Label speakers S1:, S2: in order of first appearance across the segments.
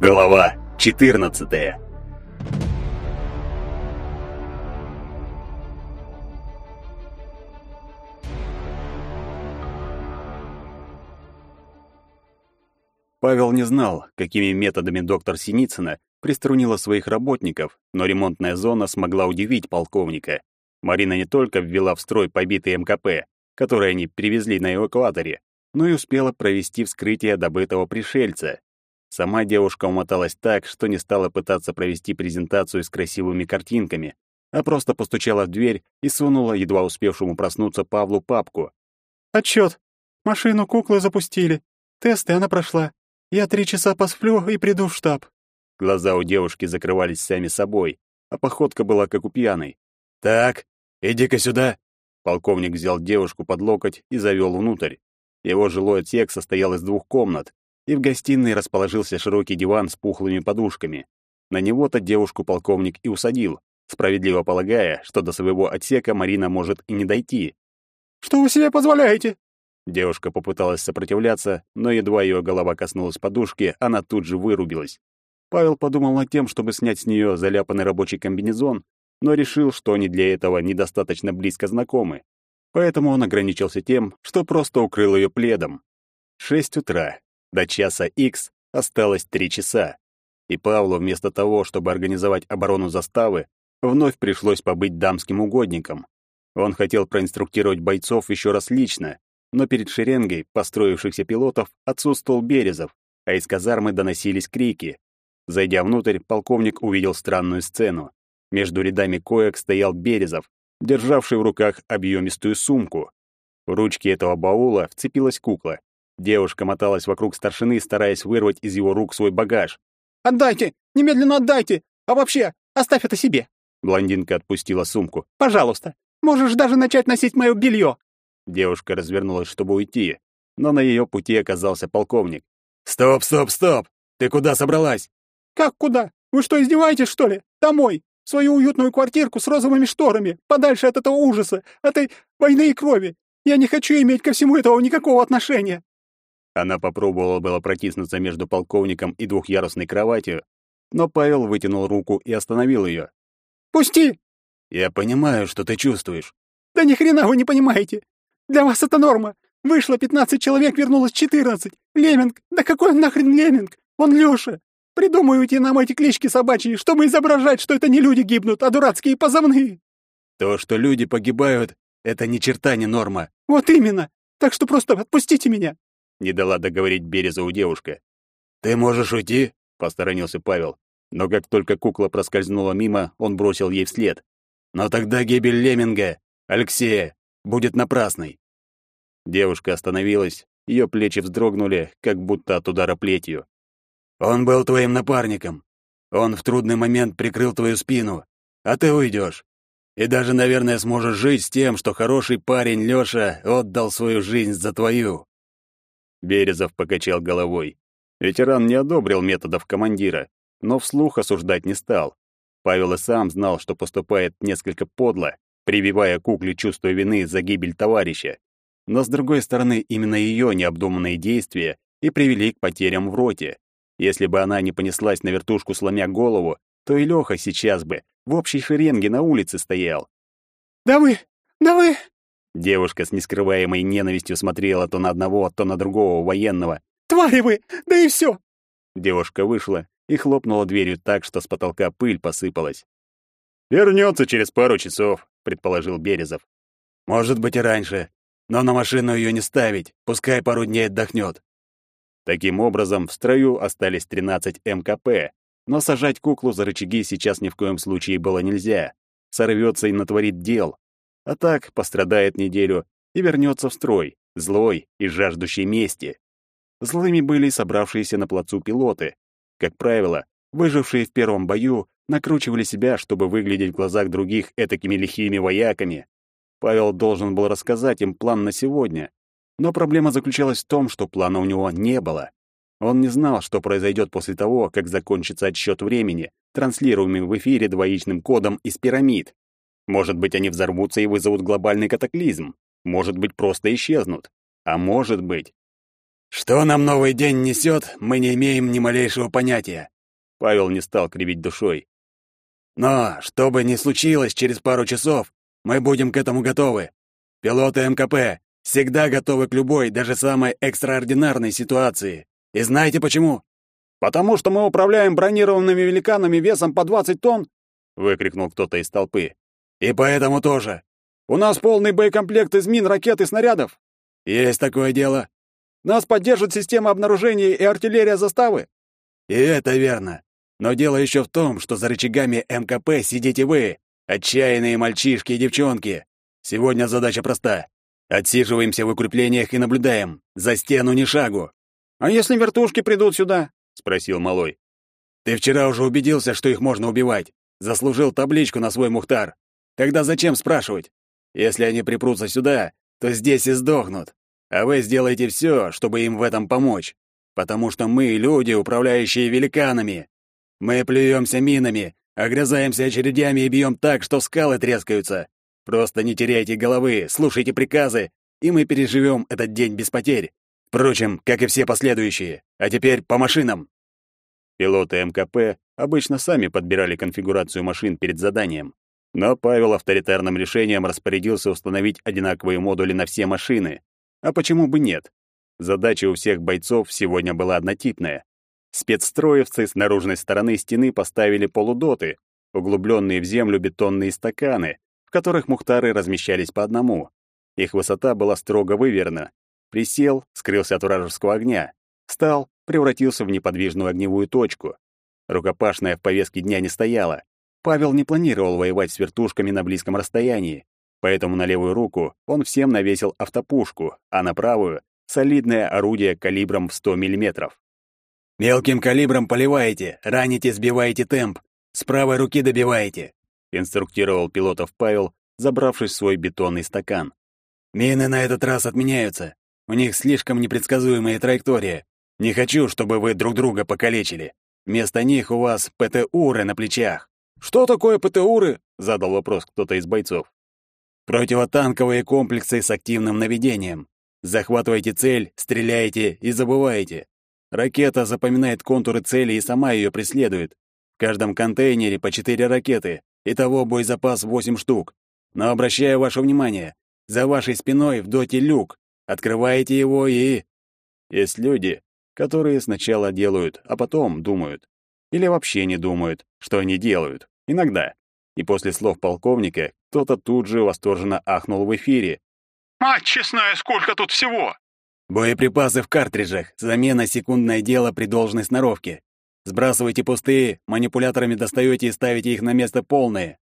S1: Глава 14. Павел не знал, какими методами доктор Синицына приструнила своих работников, но ремонтная зона смогла удивить полковника. Марина не только ввела в строй побитые МКП, которые они привезли на эвакуаторе, но и успела провести вскрытие добытого пришельца. Сама девушка умоталась так, что не стала пытаться провести презентацию с красивыми картинками, а просто постучала в дверь и сунула едва успевшему проснуться Павлу папку.
S2: «Отчет. Машину куклы запустили. Тесты она прошла. Я три часа посплю и приду в штаб».
S1: Глаза у девушки закрывались сами собой, а походка была как у пьяной. «Так, иди-ка сюда!» Полковник взял девушку под локоть и завел внутрь. Его жилой отсек состоял из двух комнат, и в гостиной расположился широкий диван с пухлыми подушками. На него-то девушку полковник и усадил, справедливо полагая, что до своего отсека Марина может и не дойти.
S2: «Что вы себе позволяете?»
S1: Девушка попыталась сопротивляться, но едва ее голова коснулась подушки, она тут же вырубилась. Павел подумал над тем, чтобы снять с нее заляпанный рабочий комбинезон, но решил, что они для этого недостаточно близко знакомы. Поэтому он ограничился тем, что просто укрыл ее пледом. Шесть утра. До часа X осталось три часа. И Павлу вместо того, чтобы организовать оборону заставы, вновь пришлось побыть дамским угодником. Он хотел проинструктировать бойцов еще раз лично, но перед шеренгой построившихся пилотов отсутствовал Березов, а из казармы доносились крики. Зайдя внутрь, полковник увидел странную сцену. Между рядами коек стоял Березов, державший в руках объемистую сумку. В ручке этого баула вцепилась кукла. Девушка моталась вокруг старшины, стараясь вырвать из его рук свой багаж.
S2: «Отдайте! Немедленно отдайте! А вообще, оставь это себе!»
S1: Блондинка отпустила сумку.
S2: «Пожалуйста! Можешь даже начать носить мое белье!»
S1: Девушка развернулась, чтобы уйти, но на ее пути оказался полковник.
S3: «Стоп, стоп, стоп! Ты куда собралась?»
S2: «Как куда? Вы что, издеваетесь, что ли? Домой! Свою уютную квартирку с розовыми шторами, подальше от этого ужаса, этой войны и крови! Я не хочу иметь ко всему этого никакого отношения!»
S1: Она попробовала было протиснуться между полковником и двухъярусной кроватью, но Павел вытянул руку и остановил ее.
S2: «Пусти!»
S3: «Я понимаю, что ты чувствуешь».
S2: «Да ни хрена вы не понимаете! Для вас это норма! Вышло 15 человек, вернулось 14! Леминг! Да какой он нахрен Леминг? Он Лёша! Придумывайте нам эти клички собачьи, чтобы изображать, что это не люди гибнут, а дурацкие позывные!»
S3: «То, что люди погибают, это ни черта не норма!»
S2: «Вот именно! Так что просто отпустите меня!»
S1: Не дала договорить Березову девушка.
S3: «Ты можешь уйти?»
S1: — посторонился Павел. Но как только кукла проскользнула мимо, он бросил ей вслед.
S3: «Но тогда гибель Леминга, Алексея, будет напрасной».
S1: Девушка остановилась, ее плечи вздрогнули, как будто от удара плетью.
S3: «Он был твоим напарником. Он в трудный момент прикрыл твою спину, а ты уйдешь. И даже, наверное, сможешь жить с тем, что хороший парень Лёша отдал свою жизнь за твою.
S1: Березов покачал головой. Ветеран не одобрил методов командира, но вслух осуждать не стал. Павел и сам знал, что поступает несколько подло, прививая кукле чувство вины за гибель товарища. Но, с другой стороны, именно ее необдуманные действия и привели к потерям в роте. Если бы она не понеслась на вертушку, сломя голову, то и Лёха сейчас бы в общей шеренге на улице стоял.
S2: «Да вы! Да вы!»
S1: Девушка с нескрываемой ненавистью смотрела то на одного, то на другого военного.
S2: «Твари вы! Да и все!»
S1: Девушка вышла и хлопнула дверью так, что с потолка пыль посыпалась. «Вернется через пару часов», — предположил Березов.
S3: «Может быть и раньше, но на машину ее не ставить, пускай пару дней отдохнет».
S1: Таким образом, в строю остались 13 МКП, но сажать куклу за рычаги сейчас ни в коем случае было нельзя. Сорвется и натворит дел, а так пострадает неделю и вернется в строй, злой и жаждущий мести. Злыми были собравшиеся на плацу пилоты. Как правило, выжившие в первом бою накручивали себя, чтобы выглядеть в глазах других этакими лихими вояками. Павел должен был рассказать им план на сегодня, но проблема заключалась в том, что плана у него не было. Он не знал, что произойдет после того, как закончится отсчет времени, транслируемый в эфире двоичным кодом из пирамид. Может быть, они взорвутся и вызовут глобальный катаклизм. Может быть, просто исчезнут. А может быть...
S3: Что нам новый день несет, мы не имеем ни малейшего понятия. Павел не стал кривить душой. Но, что бы ни случилось через пару часов, мы будем к этому готовы. Пилоты МКП всегда готовы к любой, даже самой экстраординарной ситуации. И знаете почему?
S1: Потому что мы управляем бронированными великанами весом по 20 тонн, выкрикнул кто-то из толпы.
S3: И поэтому тоже.
S1: У нас полный боекомплект из мин, ракет и снарядов.
S3: Есть такое дело.
S1: Нас поддержит система обнаружения и артиллерия заставы.
S3: И это верно. Но дело еще в том, что за рычагами МКП сидите вы, отчаянные мальчишки и девчонки. Сегодня задача проста. Отсиживаемся в укреплениях и наблюдаем. За стену ни шагу.
S1: А если вертушки придут сюда? спросил малой.
S3: Ты вчера уже убедился, что их можно убивать. Заслужил табличку на свой мухтар. Тогда зачем спрашивать? Если они припрутся сюда, то здесь и сдохнут. А вы сделаете все, чтобы им в этом помочь. Потому что мы люди, управляющие великанами. Мы плюемся минами, огрызаемся очередями и бьем так, что скалы трескаются. Просто не теряйте головы, слушайте приказы, и мы переживем этот день без потерь. Впрочем, как и все последующие. А теперь по машинам.
S1: Пилоты МКП обычно сами подбирали конфигурацию машин перед заданием. Но Павел авторитарным решением распорядился установить одинаковые модули на все машины, а почему бы нет? Задача у всех бойцов сегодня была однотипная. Спецстроевцы с наружной стороны стены поставили полудоты, углубленные в землю бетонные стаканы, которых мухтары размещались по одному. Их высота была строго выверена. Присел, скрылся от вражеского огня. Встал, превратился в неподвижную огневую точку. Рукопашная в повестке дня не стояла. Павел не планировал воевать с вертушками на близком расстоянии. Поэтому на левую руку он всем навесил автопушку, а на правую — солидное орудие калибром в 100 мм.
S3: «Мелким калибром поливаете, раните, сбиваете темп, с правой руки добиваете», — инструктировал пилотов Павел, забравшись в свой бетонный стакан. «Мины на этот раз отменяются. У них слишком непредсказуемая траектория. Не хочу, чтобы вы друг друга покалечили. Вместо них у вас ПТУры на плечах».
S1: «Что такое ПТУры?» — задал вопрос кто-то из бойцов.
S3: Противотанковые комплексы с активным наведением. Захватываете цель, стреляете и забываете. Ракета запоминает контуры цели и сама ее преследует. В каждом контейнере по четыре ракеты. Итого боезапас 8 штук. Но обращаю ваше внимание, за вашей спиной в доте люк. Открываете его и...
S1: Есть люди, которые сначала делают, а потом думают. Или вообще не думают, что они делают. Иногда. И после слов полковника кто-то тут же восторженно ахнул в эфире.
S2: «Мать честная, сколько тут всего!»
S3: «Боеприпасы в картриджах. Замена секундное дело при должной сноровке. Сбрасывайте пустые, манипуляторами достаете и ставите их на место полные».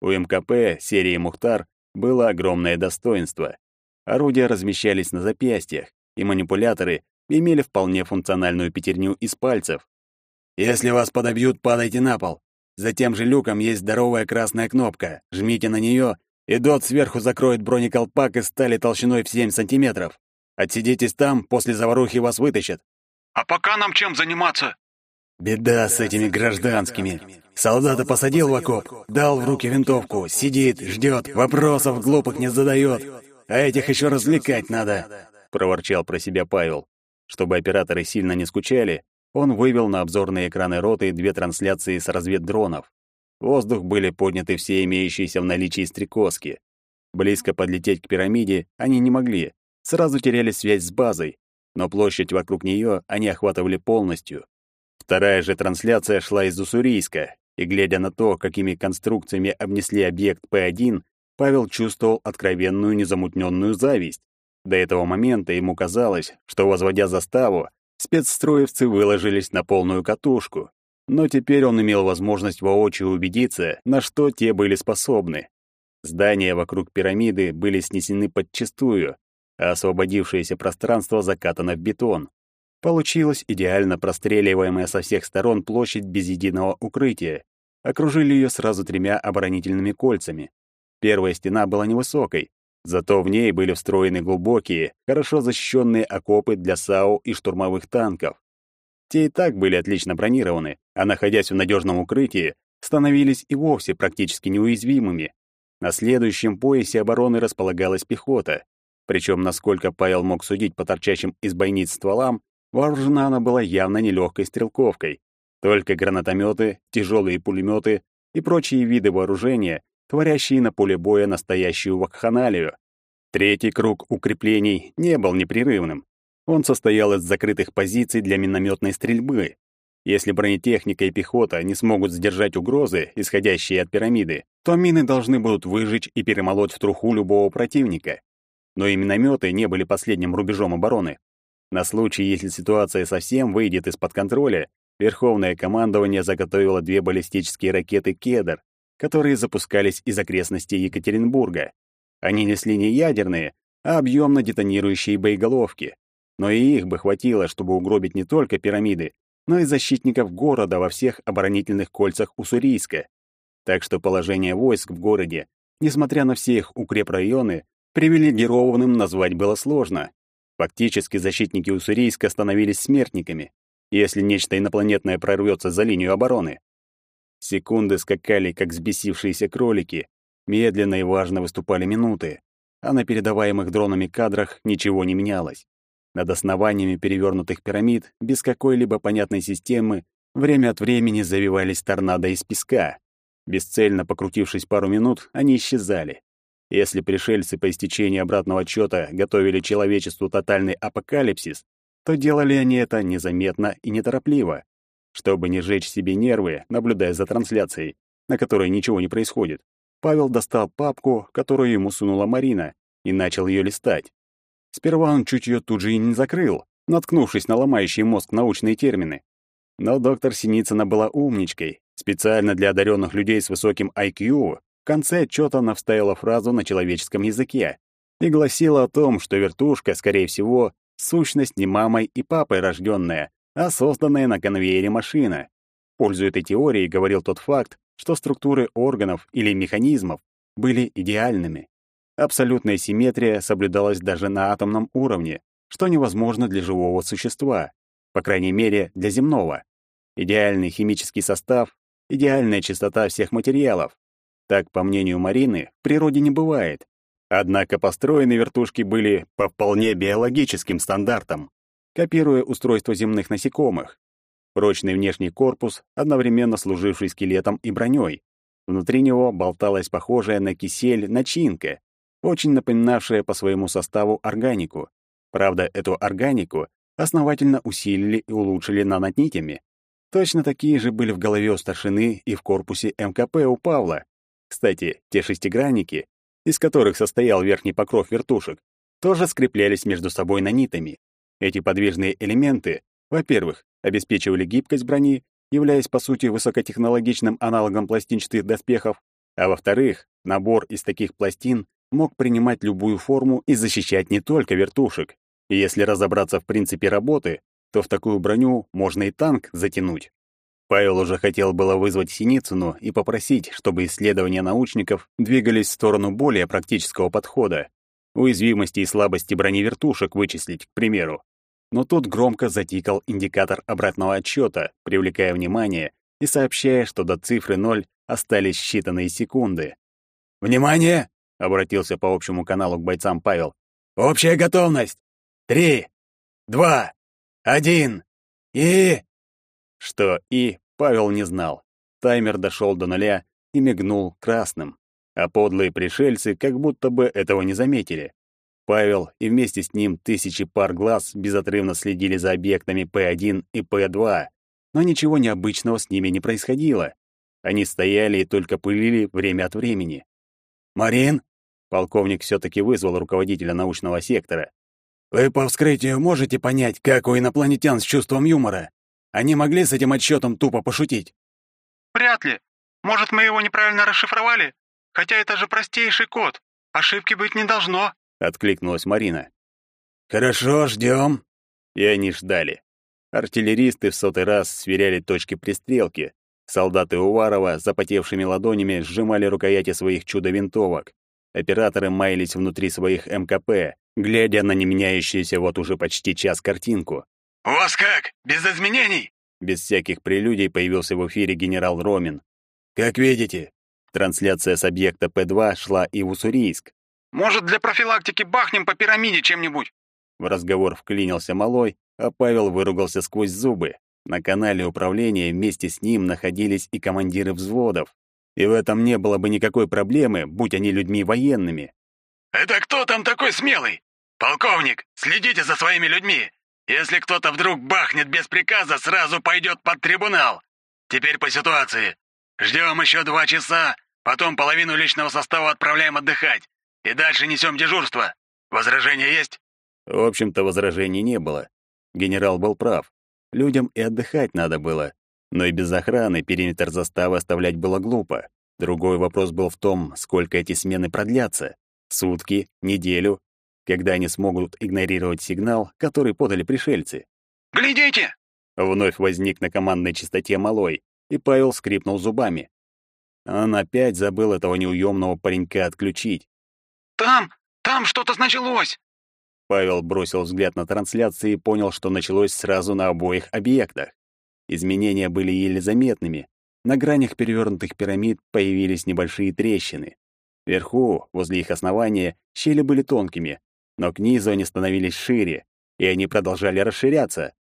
S1: У МКП серии «Мухтар» было огромное достоинство. Орудия размещались на запястьях, и манипуляторы имели вполне функциональную пятерню из пальцев.
S3: «Если вас подобьют, падайте на пол. За тем же люком есть здоровая красная кнопка. Жмите на нее, и дот сверху закроет бронеколпак из стали толщиной в 7 сантиметров. Отсидитесь там, после заварухи вас вытащат.
S2: А пока нам чем заниматься?
S3: Беда с этими гражданскими. Солдата посадил в окоп, дал в руки винтовку, сидит, ждет, вопросов глупых не задает. А этих еще развлекать надо,
S1: проворчал про себя Павел. Чтобы операторы сильно не скучали, он вывел на обзорные экраны роты две трансляции с разведдронов. В воздух были подняты все имеющиеся в наличии стрекозки. Близко подлететь к пирамиде они не могли, сразу теряли связь с базой, но площадь вокруг нее они охватывали полностью. Вторая же трансляция шла из Уссурийска, и, глядя на то, какими конструкциями обнесли объект П-1, Павел чувствовал откровенную незамутненную зависть. До этого момента ему казалось, что, возводя заставу, Спецстроевцы выложились на полную катушку, но теперь он имел возможность воочию убедиться, на что те были способны. Здания вокруг пирамиды были снесены подчистую, а освободившееся пространство закатано в бетон. Получилась идеально простреливаемая со всех сторон площадь без единого укрытия. Окружили ее сразу тремя оборонительными кольцами. Первая стена была невысокой, Зато в ней были встроены глубокие, хорошо защищенные окопы для САУ и штурмовых танков. Те и так были отлично бронированы, а находясь в надежном укрытии, становились и вовсе практически неуязвимыми. На следующем поясе обороны располагалась пехота. Причем, насколько Павел мог судить по торчащим из бойниц стволам, вооружена она была явно нелегкой стрелковкой. Только гранатометы, тяжелые пулеметы и прочие виды вооружения, творящие на поле боя настоящую вакханалию. Третий круг укреплений не был непрерывным. Он состоял из закрытых позиций для минометной стрельбы. Если бронетехника и пехота не смогут сдержать угрозы, исходящие от пирамиды, то мины должны будут выжечь и перемолоть в труху любого противника. Но и минометы не были последним рубежом обороны. На случай, если ситуация совсем выйдет из-под контроля, Верховное командование заготовило две баллистические ракеты «Кедр», которые запускались из окрестностей Екатеринбурга. Они несли не ядерные, а объемно детонирующие боеголовки. Но и их бы хватило, чтобы угробить не только пирамиды, но и защитников города во всех оборонительных кольцах Уссурийска. Так что положение войск в городе, несмотря на все их укрепрайоны, привилегированным назвать было сложно. Фактически защитники Уссурийска становились смертниками, если нечто инопланетное прорвется за линию обороны. Секунды скакали, как взбесившиеся кролики, медленно и важно выступали минуты, а на передаваемых дронами кадрах ничего не менялось. Над основаниями перевернутых пирамид, без какой-либо понятной системы, время от времени завивались торнадо из песка. Бесцельно покрутившись пару минут, они исчезали. Если пришельцы по истечении обратного отчета готовили человечеству тотальный апокалипсис, то делали они это незаметно и неторопливо, чтобы не жечь себе нервы, наблюдая за трансляцией, на которой ничего не происходит. Павел достал папку, которую ему сунула Марина, и начал ее листать. Сперва он чуть ее тут же и не закрыл, наткнувшись на ломающий мозг научные термины. Но доктор Синицына была умничкой. Специально для одаренных людей с высоким IQ конце отчета она вставила фразу на человеческом языке и гласила о том, что вертушка, скорее всего, Сущность не мамой и папой рожденная, а созданная на конвейере машина. Пользуя этой теорией, говорил тот факт, что структуры органов или механизмов были идеальными. Абсолютная симметрия соблюдалась даже на атомном уровне, что невозможно для живого существа, по крайней мере, для земного. Идеальный химический состав, идеальная чистота всех материалов. Так, по мнению Марины, в природе не бывает, Однако построены вертушки были по вполне биологическим стандартам, копируя устройство земных насекомых. Прочный внешний корпус, одновременно служивший скелетом и броней. Внутри него болталась похожая на кисель начинка, очень напоминавшая по своему составу органику. Правда, эту органику основательно усилили и улучшили нанотнитями. Точно такие же были в голове у старшины и в корпусе МКП у Павла. Кстати, те шестигранники из которых состоял верхний покров вертушек, тоже скреплялись между собой нанитами. Эти подвижные элементы, во-первых, обеспечивали гибкость брони, являясь по сути высокотехнологичным аналогом пластинчатых доспехов, а во-вторых, набор из таких пластин мог принимать любую форму и защищать не только вертушек. И если разобраться в принципе работы, то в такую броню можно и танк затянуть. Павел уже хотел было вызвать Синицыну и попросить, чтобы исследования научников двигались в сторону более практического подхода, уязвимости и слабости броневертушек вычислить, к примеру. Но тут громко затикал индикатор обратного отсчета, привлекая внимание и сообщая, что до цифры ноль остались считанные секунды. «Внимание!» — обратился по общему каналу к бойцам Павел. «Общая готовность! Три, два, один и...» Что «и» Павел не знал. Таймер дошел до нуля и мигнул красным, а подлые пришельцы как будто бы этого не заметили. Павел и вместе с ним тысячи пар глаз безотрывно следили за объектами П-1 и П-2, но ничего необычного с ними не происходило. Они стояли и только пылили время от времени. «Марин?» — полковник все-таки вызвал руководителя научного сектора. «Вы по вскрытию можете понять, как у инопланетян с чувством юмора?» Они могли с этим отсчетом тупо пошутить?
S2: Вряд ли. Может, мы его неправильно расшифровали? Хотя это же простейший код. Ошибки быть не должно,
S1: откликнулась Марина. Хорошо, ждем. И они ждали. Артиллеристы в сотый раз сверяли точки пристрелки. Солдаты Уварова запотевшими ладонями сжимали рукояти своих чудо-винтовок. Операторы маялись внутри своих МКП, глядя на не меняющуюся вот уже почти час картинку.
S2: «У вас как? Без изменений?»
S1: Без всяких прелюдий появился в эфире генерал Ромин. «Как видите, трансляция с объекта П-2 шла и в Уссурийск.
S4: Может, для профилактики бахнем по пирамиде чем-нибудь?»
S1: В разговор вклинился малой, а Павел выругался сквозь зубы. На канале управления вместе с ним находились и командиры взводов. И в этом не было бы никакой проблемы, будь они людьми военными.
S3: «Это кто там такой смелый? Полковник, следите за своими людьми. Если кто-то вдруг бахнет без приказа, сразу пойдет под трибунал. Теперь по ситуации. Ждем еще два часа, потом половину личного состава отправляем отдыхать. И дальше несем дежурство. Возражения есть?»
S1: В общем-то, возражений не было. Генерал был прав. Людям и отдыхать надо было. Но и без охраны периметр заставы оставлять было глупо. Другой вопрос был в том, сколько эти смены продлятся. Сутки, неделю, когда они смогут игнорировать сигнал, который подали пришельцы.
S4: «Глядите!»
S1: Вновь возник на командной частоте малой, и Павел скрипнул зубами. Он опять забыл этого неуемного паренька отключить.
S4: «Там, там что-то началось!»
S1: Павел бросил взгляд на трансляции и понял, что началось сразу на обоих объектах. Изменения были еле заметными. На гранях перевернутых пирамид появились небольшие трещины. Вверху, возле их основания, щели были тонкими, но к низу они становились шире, и они продолжали расширяться.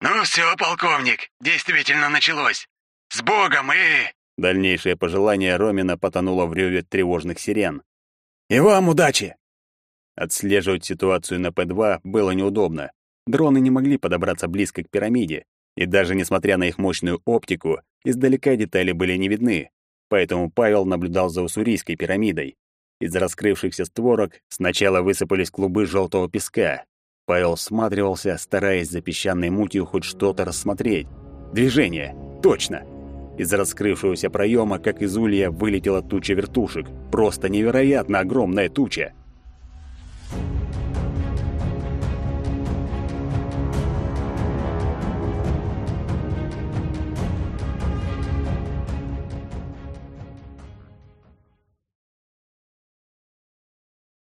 S3: «Ну все, полковник, действительно началось. С Богом и...»
S1: Дальнейшее пожелание Ромина потонуло в рёве тревожных сирен.
S3: «И вам удачи!»
S1: Отслеживать ситуацию на П-2 было неудобно. Дроны не могли подобраться близко к пирамиде, и даже несмотря на их мощную оптику, издалека детали были не видны. Поэтому Павел наблюдал за уссурийской пирамидой. Из раскрывшихся створок сначала высыпались клубы желтого песка. Павел всматривался, стараясь за песчаной мутью хоть что-то рассмотреть. Движение! Точно! Из раскрывшегося проема, как из улья, вылетела туча вертушек. Просто невероятно огромная туча.